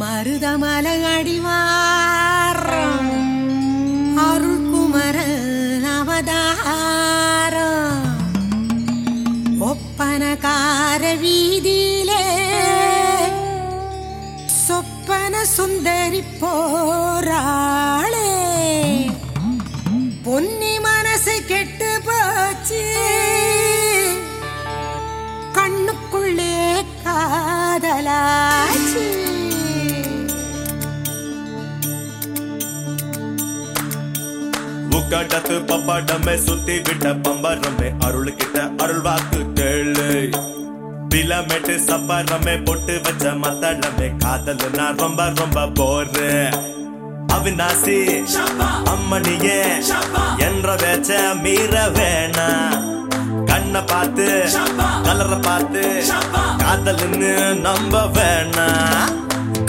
மருதமல அடிவார் அருள்குமர அவதார ஒப்பனகார வீதியிலே சொப்பன சுந்தரி போரா. உக்கடத்து பப்பாடமே சுத்தி விட்ட பம்பரமே. அருள் கிட்ட அருள் வாக்கு கேளு. பிலமெட்டு சப்பரமே பொட்டு வச்ச மத்தளமே. காதல் நான் ரொம்ப ரொம்ப போரு அவினாசி அம்மணியே என்ற வேச்ச மீற வேணா. கண்ணை பார்த்து கலரை பார்த்து காதல்னு நம்ப வேணா.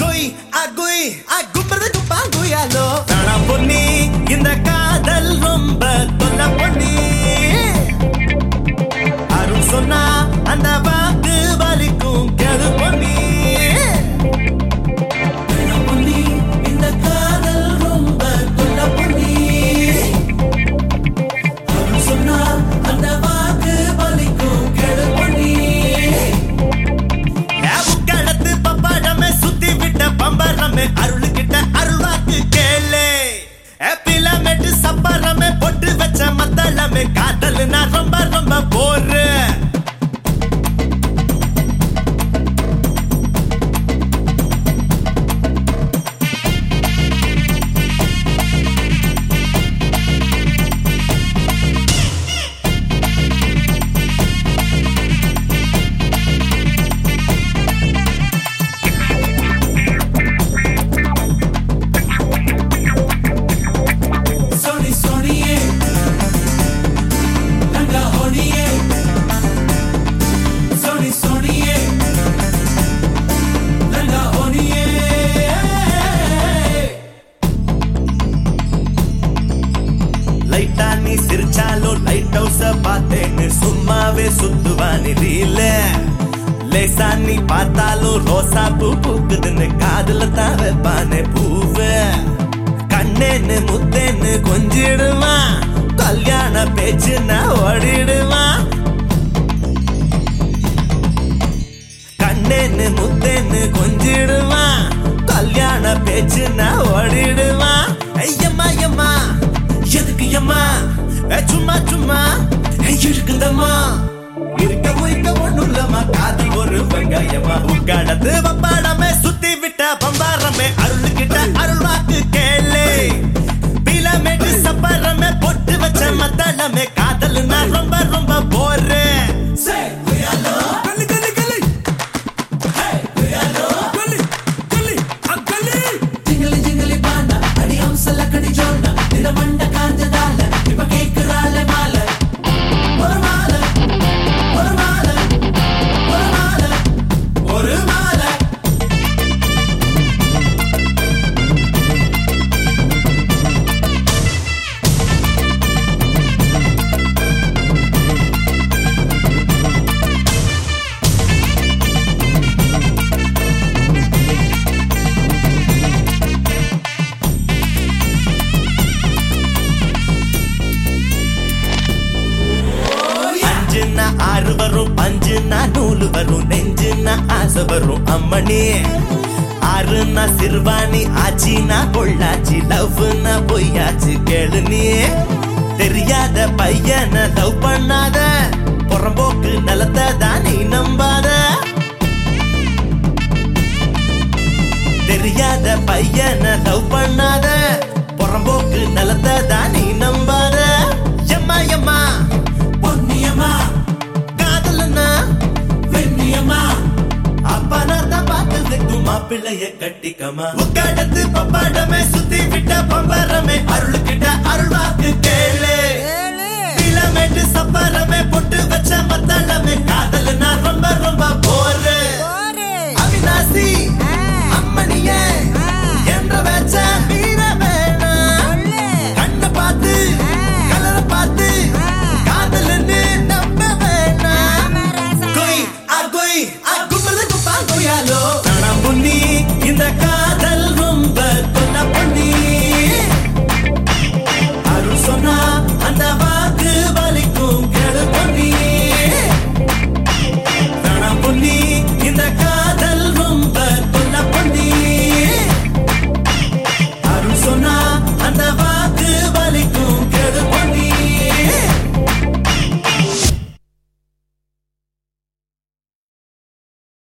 கொய் அகுய் அகும்பது குப்பாங்குயாலோ வேணா Never. நீ லைட் ஹவுஸ பார்த்தேன்னு சும்மாவே சுத்துவானி ரீல லேசா நீ பார்த்தாலும் ரோசா பூ பூக்குதுன்னு காதுல தான் வைப்பானே பூவ. கண்ணேன்னு முத்தேன்னு கொஞ்சிடுமா? கல்யாண பேச்சுன்னா ஓடிடுமா? கண்ணேன்னு முத்தேன்னு கொஞ்சிடுமா? கல்யாண பேச்சுன்னா சும்மா சும்மா. இருக்குதம்மா இருக்க உயிக்க ஒண்ணுல்லம்மா காதல் ஒரு வெங்காயமா உட்காடத்து பப்பாடமே சுத்தி விட்ட பம்பாரமே. அருள் கிட்ட அருள் வாக்கு கேளு. நெஞ்சுன்னா வரும் அம்மணி ஆறுனா சிறுவாணி ஆச்சினா பொள்ளாச்சி லவ்னா பொய்யாச்சு கேளு நீ தெரியாத பையனை லவ் பண்ணாத புறம்போக்கு நிலத்தை தான் நீ நம்பாத. தெரியாத பையனை லவ் பண்ணாத புறம்போக்கு நிலத்தை தான் நீ நம்பாத. எம்மா எம்மா. மாப்பிள்ளைய கட்டிக்கமா? உக்காடத்து பப்பாடமே சுத்தி விட்ட பம்பரமே. அருள் கிட்ட அருள் வாக்கு கேளு. acá.